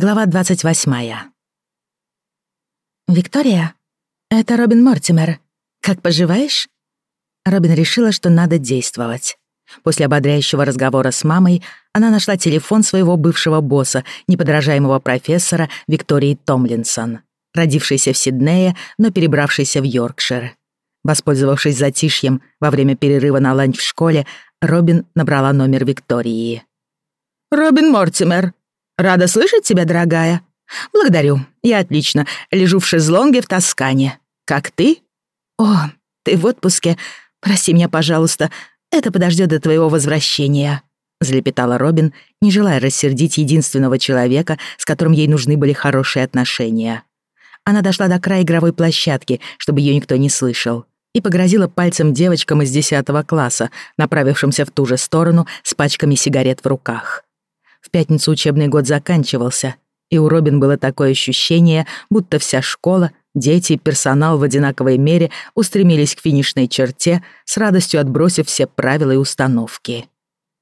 Глава 28. «Виктория, это Робин Мортимер. Как поживаешь?» Робин решила, что надо действовать. После ободряющего разговора с мамой она нашла телефон своего бывшего босса, неподражаемого профессора Виктории Томлинсон, родившейся в Сиднее, но перебравшейся в Йоркшир. Воспользовавшись затишьем во время перерыва на ланч в школе, Робин набрала номер Виктории. «Робин Мортимер, Рада слышать тебя, дорогая. Благодарю. Я отлично. Лежу в шезлонге в Тоскане. Как ты? О, ты в отпуске. Прости меня, пожалуйста. Это подождет до твоего возвращения. Залепетала Робин, не желая рассердить единственного человека, с которым ей нужны были хорошие отношения. Она дошла до края игровой площадки, чтобы ее никто не слышал, и погрозила пальцем девочкам из 10 класса, направившимся в ту же сторону с пачками сигарет в руках. В пятницу учебный год заканчивался, и у Робин было такое ощущение, будто вся школа, дети и персонал в одинаковой мере устремились к финишной черте, с радостью отбросив все правила и установки.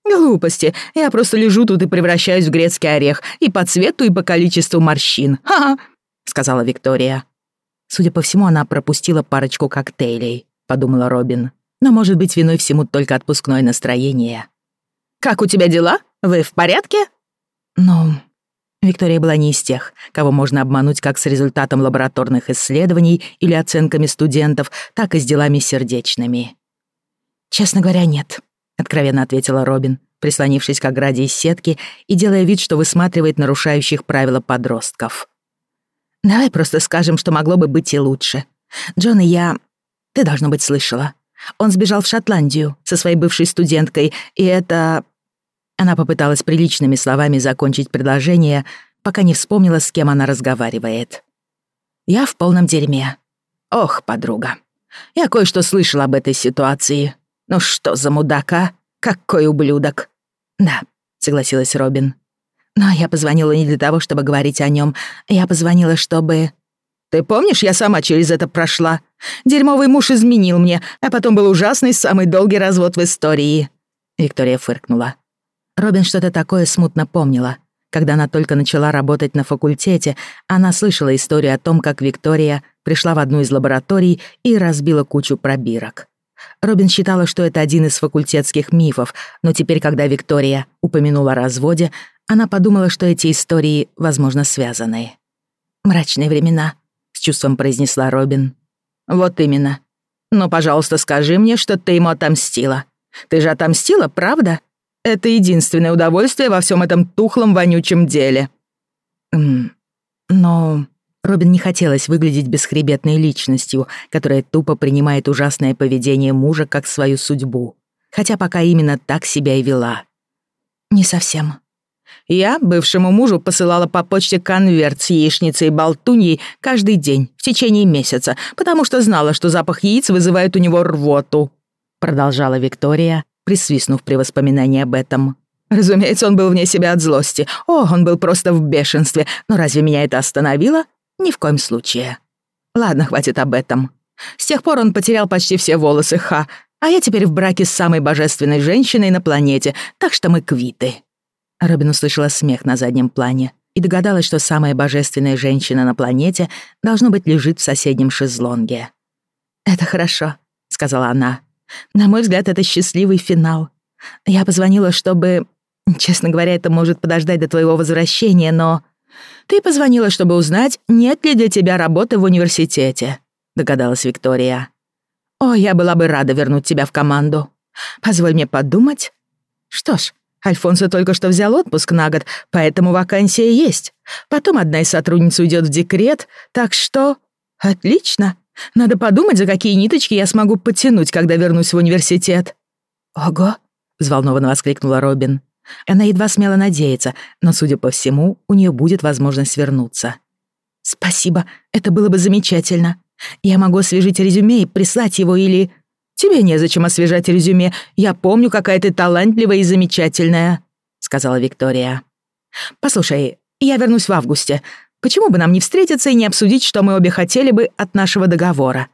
«Глупости. Я просто лежу тут и превращаюсь в грецкий орех и по цвету, и по количеству морщин. Ха-ха!» — сказала Виктория. Судя по всему, она пропустила парочку коктейлей, подумала Робин. Но, может быть, виной всему только отпускное настроение. «Как у тебя дела? Вы в порядке?» «Ну...» Виктория была не из тех, кого можно обмануть как с результатом лабораторных исследований или оценками студентов, так и с делами сердечными. «Честно говоря, нет», — откровенно ответила Робин, прислонившись к ограде из сетки и делая вид, что высматривает нарушающих правила подростков. «Давай просто скажем, что могло бы быть и лучше. Джон и я... Ты, должно быть, слышала. Он сбежал в Шотландию со своей бывшей студенткой, и это... Она попыталась приличными словами закончить предложение, пока не вспомнила, с кем она разговаривает. «Я в полном дерьме. Ох, подруга, я кое-что слышала об этой ситуации. Ну что за мудака? Какой ублюдок!» «Да», — согласилась Робин. «Но я позвонила не для того, чтобы говорить о нем. Я позвонила, чтобы...» «Ты помнишь, я сама через это прошла? Дерьмовый муж изменил мне, а потом был ужасный, самый долгий развод в истории». Виктория фыркнула. Робин что-то такое смутно помнила. Когда она только начала работать на факультете, она слышала историю о том, как Виктория пришла в одну из лабораторий и разбила кучу пробирок. Робин считала, что это один из факультетских мифов, но теперь, когда Виктория упомянула о разводе, она подумала, что эти истории, возможно, связаны. «Мрачные времена», — с чувством произнесла Робин. «Вот именно. Но, пожалуйста, скажи мне, что ты ему отомстила. Ты же отомстила, правда?» Это единственное удовольствие во всем этом тухлом вонючем деле. Но... Робин не хотелось выглядеть бесхребетной личностью, которая тупо принимает ужасное поведение мужа как свою судьбу. Хотя пока именно так себя и вела. Не совсем. Я бывшему мужу посылала по почте конверт с яичницей и болтуньей каждый день в течение месяца, потому что знала, что запах яиц вызывает у него рвоту. Продолжала Виктория, присвистнув при воспоминании об этом. Разумеется, он был вне себя от злости. О, он был просто в бешенстве. Но разве меня это остановило? Ни в коем случае. Ладно, хватит об этом. С тех пор он потерял почти все волосы, ха. А я теперь в браке с самой божественной женщиной на планете, так что мы квиты. Робин услышала смех на заднем плане и догадалась, что самая божественная женщина на планете должно быть лежит в соседнем шезлонге. «Это хорошо», — сказала она. На мой взгляд, это счастливый финал. Я позвонила, чтобы... Честно говоря, это может подождать до твоего возвращения, но... Ты позвонила, чтобы узнать, нет ли для тебя работы в университете, догадалась Виктория. О, я была бы рада вернуть тебя в команду. Позволь мне подумать. Что ж, Альфонсо только что взял отпуск на год, поэтому вакансия есть. Потом одна из сотрудниц уйдет в декрет, так что... Отлично. Надо подумать, за какие ниточки я смогу подтянуть, когда вернусь в университет». «Ого!» — взволнованно воскликнула Робин. Она едва смела надеяться, но, судя по всему, у нее будет возможность вернуться. «Спасибо, это было бы замечательно. Я могу освежить резюме и прислать его или...» «Тебе незачем освежать резюме. Я помню, какая ты талантливая и замечательная», — сказала Виктория. «Послушай, я вернусь в августе. Почему бы нам не встретиться и не обсудить, что мы обе хотели бы от нашего договора?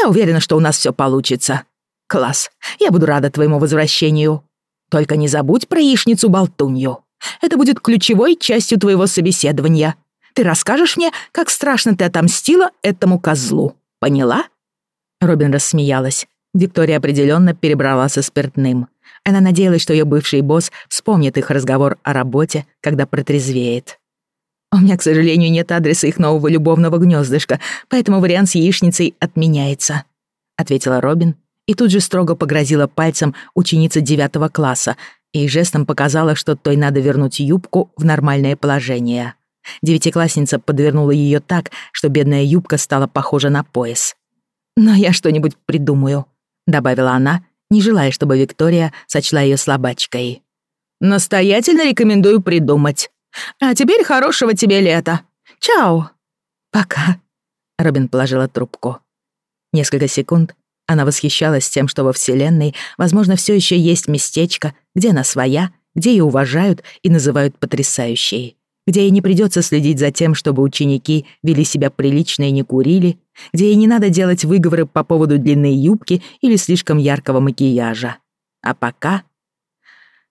Я уверена, что у нас все получится. Класс. Я буду рада твоему возвращению. Только не забудь про яичницу-болтунью». Это будет ключевой частью твоего собеседования. Ты расскажешь мне, как страшно ты отомстила этому козлу. Поняла?» Робин рассмеялась. Виктория определенно перебрала со спиртным. Она надеялась, что ее бывший босс вспомнит их разговор о работе, когда протрезвеет. «У меня, к сожалению, нет адреса их нового любовного гнездышка, поэтому вариант с яичницей отменяется», — ответила Робин и тут же строго погрозила пальцем ученице девятого класса и жестом показала, что той надо вернуть юбку в нормальное положение. Девятиклассница подвернула ее так, что бедная юбка стала похожа на пояс. «Но я что-нибудь придумаю», — добавила она, не желая, чтобы Виктория сочла ее слабачкой. «Настоятельно рекомендую придумать. А теперь хорошего тебе лета. Чао!» «Пока», — Робин положила трубку. Несколько секунд она восхищалась тем, что во Вселенной, возможно, все еще есть местечко, где она своя, где ее уважают и называют потрясающей где ей не придется следить за тем, чтобы ученики вели себя прилично и не курили, где ей не надо делать выговоры по поводу длинной юбки или слишком яркого макияжа. А пока...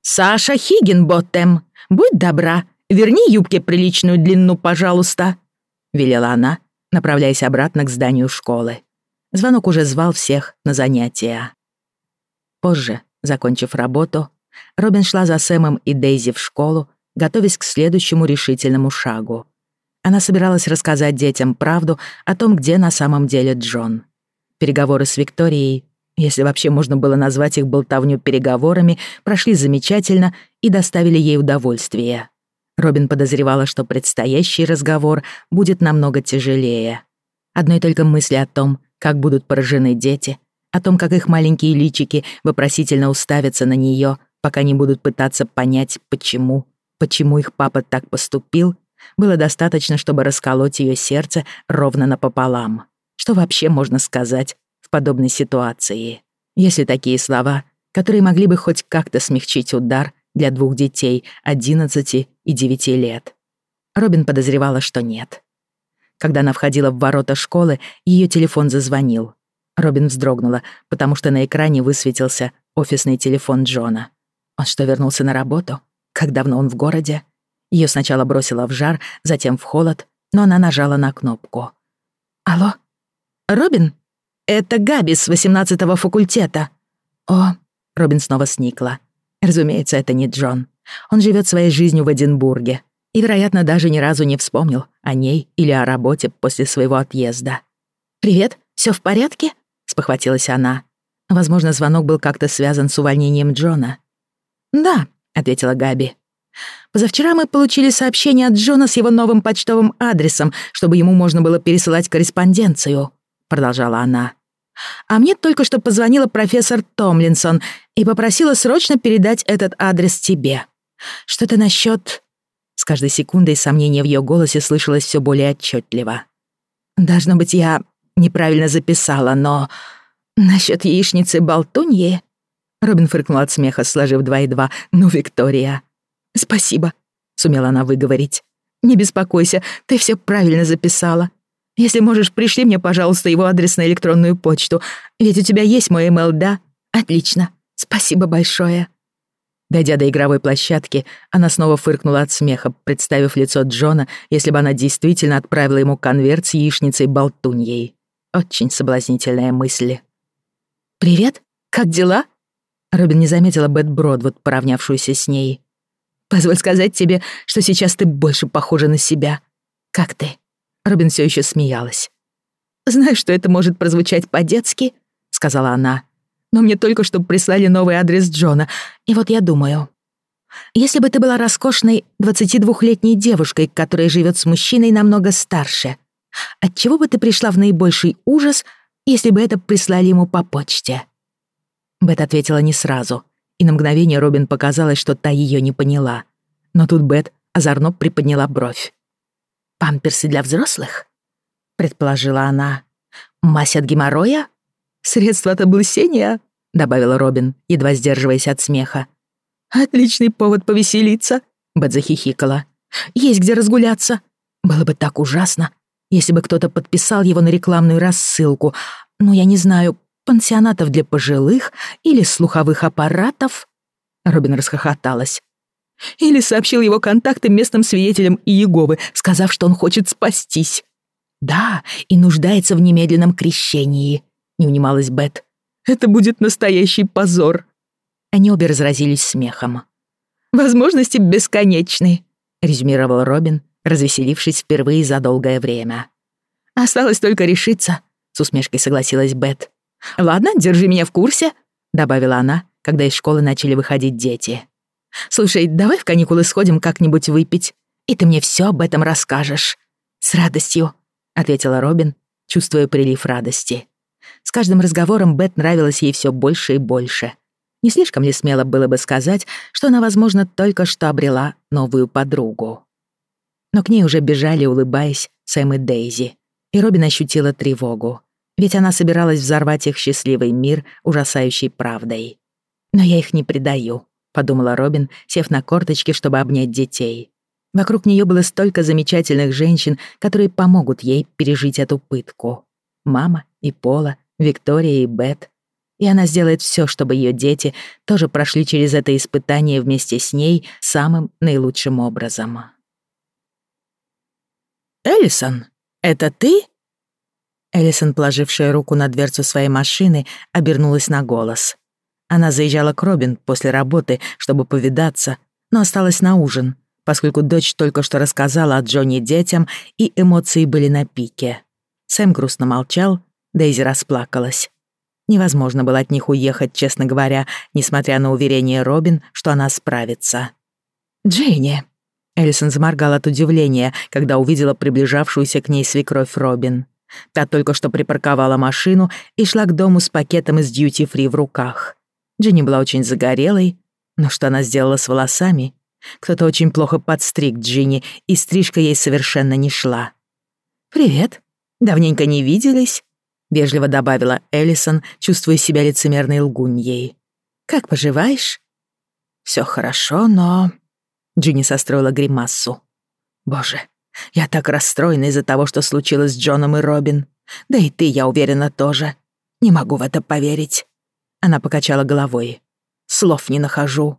«Саша Хиггинботтем, будь добра, верни юбке приличную длину, пожалуйста», — велела она, направляясь обратно к зданию школы. Звонок уже звал всех на занятия. Позже, закончив работу, Робин шла за Сэмом и Дейзи в школу, готовясь к следующему решительному шагу. Она собиралась рассказать детям правду о том, где на самом деле Джон. Переговоры с Викторией, если вообще можно было назвать их болтовню переговорами, прошли замечательно и доставили ей удовольствие. Робин подозревала, что предстоящий разговор будет намного тяжелее. Одной только мысли о том, как будут поражены дети, о том, как их маленькие личики вопросительно уставятся на нее, пока не будут пытаться понять, почему почему их папа так поступил, было достаточно, чтобы расколоть ее сердце ровно напополам. Что вообще можно сказать в подобной ситуации? Если такие слова, которые могли бы хоть как-то смягчить удар для двух детей 11 и 9 лет. Робин подозревала, что нет. Когда она входила в ворота школы, ее телефон зазвонил. Робин вздрогнула, потому что на экране высветился офисный телефон Джона. Он что, вернулся на работу? Как давно он в городе? Ее сначала бросило в жар, затем в холод, но она нажала на кнопку. «Алло? Робин? Это Габи с 18-го факультета». «О...» — Робин снова сникла. Разумеется, это не Джон. Он живет своей жизнью в Эдинбурге и, вероятно, даже ни разу не вспомнил о ней или о работе после своего отъезда. «Привет, все в порядке?» — спохватилась она. Возможно, звонок был как-то связан с увольнением Джона. «Да, ответила Габи. Позавчера мы получили сообщение от Джона с его новым почтовым адресом, чтобы ему можно было пересылать корреспонденцию, продолжала она. А мне только что позвонила профессор Томлинсон и попросила срочно передать этот адрес тебе. Что-то насчет... С каждой секундой сомнение в ее голосе слышалось все более отчетливо. Должно быть, я неправильно записала, но... Насчет яичницы болтуньи Робин фыркнул от смеха, сложив два и два. «Ну, Виктория!» «Спасибо», — сумела она выговорить. «Не беспокойся, ты все правильно записала. Если можешь, пришли мне, пожалуйста, его адрес на электронную почту. Ведь у тебя есть мой email, да? Отлично. Спасибо большое». Дойдя до игровой площадки, она снова фыркнула от смеха, представив лицо Джона, если бы она действительно отправила ему конверт с яичницей-болтуньей. Очень соблазнительная мысль. «Привет, как дела?» Робин не заметила Бет Бродвуд, поравнявшуюся с ней. «Позволь сказать тебе, что сейчас ты больше похожа на себя. Как ты?» Робин все еще смеялась. «Знаешь, что это может прозвучать по-детски?» — сказала она. «Но мне только что прислали новый адрес Джона, и вот я думаю. Если бы ты была роскошной 22-летней девушкой, которая живет с мужчиной намного старше, отчего бы ты пришла в наибольший ужас, если бы это прислали ему по почте?» Бет ответила не сразу, и на мгновение Робин показалось, что та ее не поняла. Но тут Бет озорно приподняла бровь. «Памперсы для взрослых?» — предположила она. «Мазь от геморроя? Средство от облысения?» — добавила Робин, едва сдерживаясь от смеха. «Отличный повод повеселиться», — Бет захихикала. «Есть где разгуляться. Было бы так ужасно, если бы кто-то подписал его на рекламную рассылку. Но я не знаю, пансионатов для пожилых или слуховых аппаратов?» Робин расхохоталась. Или сообщил его контакты местным свидетелям Иеговы, сказав, что он хочет спастись. «Да, и нуждается в немедленном крещении», — не унималась Бет. «Это будет настоящий позор». Они обе разразились смехом. «Возможности бесконечны», — резюмировал Робин, развеселившись впервые за долгое время. «Осталось только решиться», — с усмешкой согласилась Бет. «Ладно, держи меня в курсе», — добавила она, когда из школы начали выходить дети. «Слушай, давай в каникулы сходим как-нибудь выпить, и ты мне все об этом расскажешь». «С радостью», — ответила Робин, чувствуя прилив радости. С каждым разговором Бет нравилось ей все больше и больше. Не слишком ли смело было бы сказать, что она, возможно, только что обрела новую подругу. Но к ней уже бежали, улыбаясь, Сэм и Дейзи, и Робин ощутила тревогу, ведь она собиралась взорвать их счастливый мир ужасающей правдой. «Но я их не предаю», — подумала Робин, сев на корточки, чтобы обнять детей. Вокруг нее было столько замечательных женщин, которые помогут ей пережить эту пытку. Мама и Пола, Виктория и Бет. И она сделает все, чтобы ее дети тоже прошли через это испытание вместе с ней самым наилучшим образом. «Эллисон, это ты?» Эллисон, положившая руку на дверцу своей машины, обернулась на голос. Она заезжала к Робин после работы, чтобы повидаться, но осталась на ужин, поскольку дочь только что рассказала о Джонни детям, и эмоции были на пике. Сэм грустно молчал, Дейзи расплакалась. Невозможно было от них уехать, честно говоря, несмотря на уверение Робин, что она справится. «Дженни!» Эллисон заморгала от удивления, когда увидела приближавшуюся к ней свекровь Робин. Та только что припарковала машину и шла к дому с пакетом из дьюти-фри в руках. Дженни была очень загорелой, но что она сделала с волосами? Кто-то очень плохо подстриг Джинни, и стрижка ей совершенно не шла. «Привет. Давненько не виделись», — вежливо добавила Эллисон, чувствуя себя лицемерной лгуньей. «Как поживаешь?» «Всё хорошо, но...» Джинни состроила гримассу. «Боже, я так расстроена из-за того, что случилось с Джоном и Робин. Да и ты, я уверена, тоже. Не могу в это поверить». Она покачала головой. «Слов не нахожу».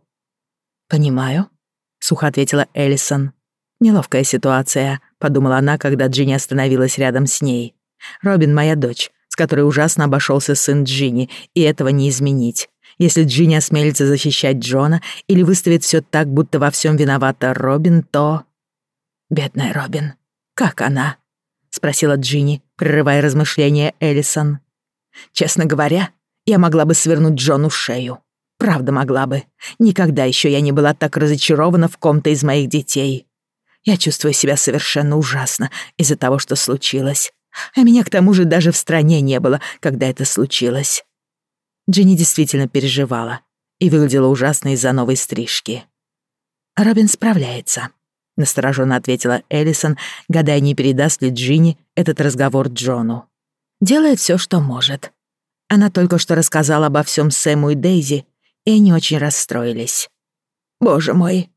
«Понимаю», — сухо ответила Эллисон. «Неловкая ситуация», — подумала она, когда Джинни остановилась рядом с ней. «Робин — моя дочь, с которой ужасно обошелся сын Джинни, и этого не изменить. Если Джинни осмелится защищать Джона или выставит все так, будто во всем виновата Робин, то...» «Бедная Робин, как она?» — спросила Джинни, прерывая размышления Эллисон. «Честно говоря, я могла бы свернуть Джону шею. Правда могла бы. Никогда еще я не была так разочарована в ком-то из моих детей. Я чувствую себя совершенно ужасно из-за того, что случилось. А меня к тому же даже в стране не было, когда это случилось. Джинни действительно переживала и выглядела ужасно из-за новой стрижки. «Робин справляется», — настороженно ответила Эллисон, гадая, не передаст ли Джинни этот разговор Джону. «Делает все, что может. Она только что рассказала обо всем Сэму и Дейзи, и они очень расстроились. Боже мой,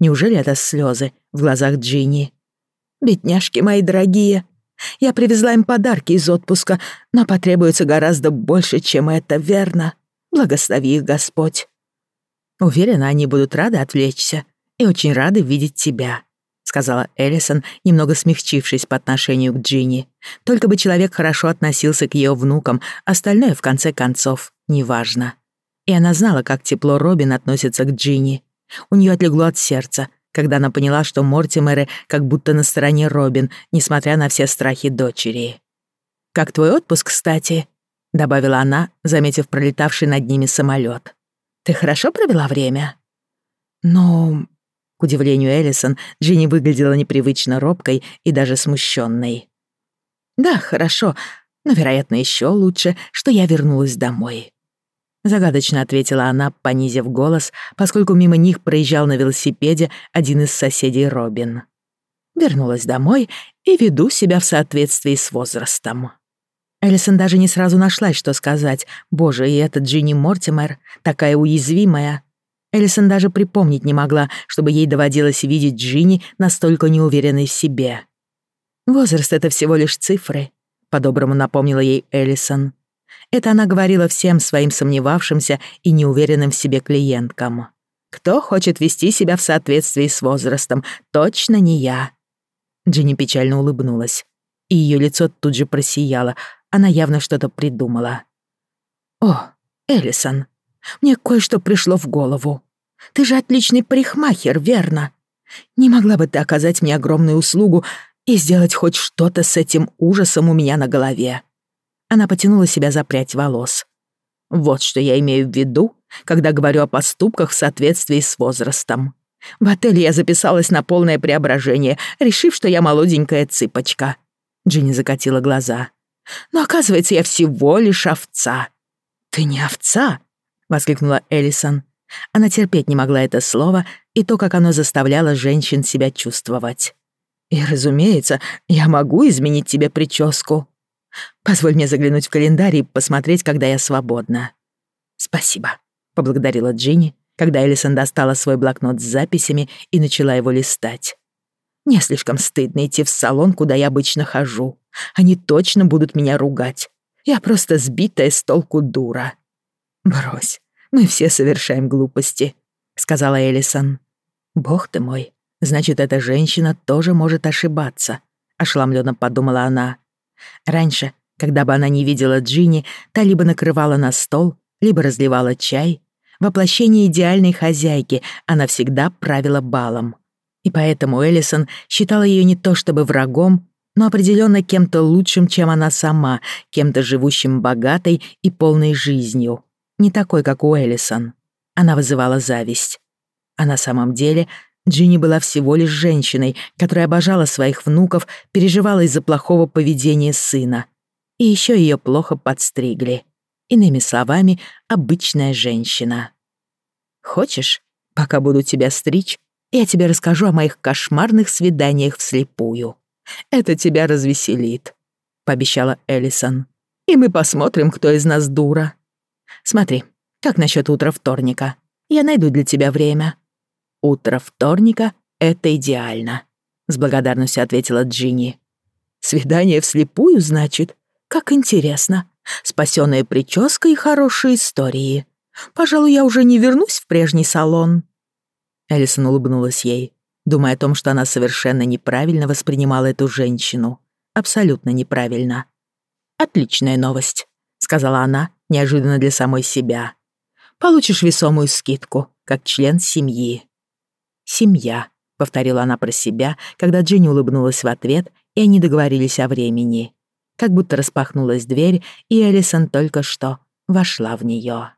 неужели это слезы в глазах Джинни? Бедняжки мои дорогие, я привезла им подарки из отпуска, но потребуется гораздо больше, чем это, верно? Благослови их Господь. Уверена, они будут рады отвлечься и очень рады видеть тебя, сказала Эллисон, немного смягчившись по отношению к Джинни. Только бы человек хорошо относился к ее внукам, остальное, в конце концов, неважно. И она знала, как тепло Робин относится к Джинни. У нее отлегло от сердца, когда она поняла, что Мортимеры как будто на стороне Робин, несмотря на все страхи дочери. «Как твой отпуск, кстати?» — добавила она, заметив пролетавший над ними самолет. «Ты хорошо провела время?» «Ну...» К удивлению Эллисон, Джинни выглядела непривычно робкой и даже смущенной. «Да, хорошо, но, вероятно, еще лучше, что я вернулась домой. Загадочно ответила она, понизив голос, поскольку мимо них проезжал на велосипеде один из соседей Робин. Вернулась домой и веду себя в соответствии с возрастом. Элисон даже не сразу нашлась, что сказать. Боже, и эта Джинни Мортимер, такая уязвимая. Элисон даже припомнить не могла, чтобы ей доводилось видеть Джинни настолько неуверенной в себе. «Возраст — это всего лишь цифры», — по-доброму напомнила ей Элисон. Это она говорила всем своим сомневавшимся и неуверенным в себе клиенткам. Кто хочет вести себя в соответствии с возрастом? Точно не я». Джинни печально улыбнулась, и ее лицо тут же просияло. Она явно что-то придумала. «О, Эллисон, мне кое-что пришло в голову. Ты же отличный парикмахер, верно? Не могла бы ты оказать мне огромную услугу и сделать хоть что-то с этим ужасом у меня на голове?» Она потянула себя за прядь волос. «Вот что я имею в виду, когда говорю о поступках в соответствии с возрастом. В отеле я записалась на полное преображение, решив, что я молоденькая цыпочка». Джинни закатила глаза. «Но оказывается, я всего лишь овца». «Ты не овца?» — воскликнула Эллисон. Она терпеть не могла это слово и то, как оно заставляло женщин себя чувствовать. «И, разумеется, я могу изменить тебе прическу. Позволь мне заглянуть в календарь и посмотреть, когда я свободна». «Спасибо», — поблагодарила Джинни, когда Элисон достала свой блокнот с записями и начала его листать. «Мне слишком стыдно идти в салон, куда я обычно хожу. Они точно будут меня ругать. Я просто сбитая с толку дура». «Брось, мы все совершаем глупости», — сказала Элисон. «Бог ты мой, значит, эта женщина тоже может ошибаться», — ошеломленно подумала она. Раньше, когда бы она не видела Джинни, та либо накрывала на стол, либо разливала чай. Воплощение идеальной хозяйки она всегда правила балом. И поэтому Эллисон считала ее не то чтобы врагом, но определенно кем-то лучшим, чем она сама, кем-то живущим богатой и полной жизнью. Не такой, как у Эллисон. Она вызывала зависть. А на самом деле Джинни была всего лишь женщиной, которая обожала своих внуков, переживала из-за плохого поведения сына. И еще ее плохо подстригли. Иными словами, обычная женщина. «Хочешь, пока буду тебя стричь, я тебе расскажу о моих кошмарных свиданиях вслепую. Это тебя развеселит», — пообещала Эллисон. «И мы посмотрим, кто из нас дура. Смотри, как насчет утра вторника? Я найду для тебя время». «Утро вторника — это идеально», — с благодарностью ответила Джинни. «Свидание вслепую, значит? Как интересно. Спасённая прическа и хорошие истории. Пожалуй, я уже не вернусь в прежний салон». Элисон улыбнулась ей, думая о том, что она совершенно неправильно воспринимала эту женщину. Абсолютно неправильно. «Отличная новость», — сказала она, неожиданно для самой себя. «Получишь весомую скидку, как член семьи». «Семья», — повторила она про себя, когда Джинни улыбнулась в ответ, и они договорились о времени. Как будто распахнулась дверь, и Элисон только что вошла в нее.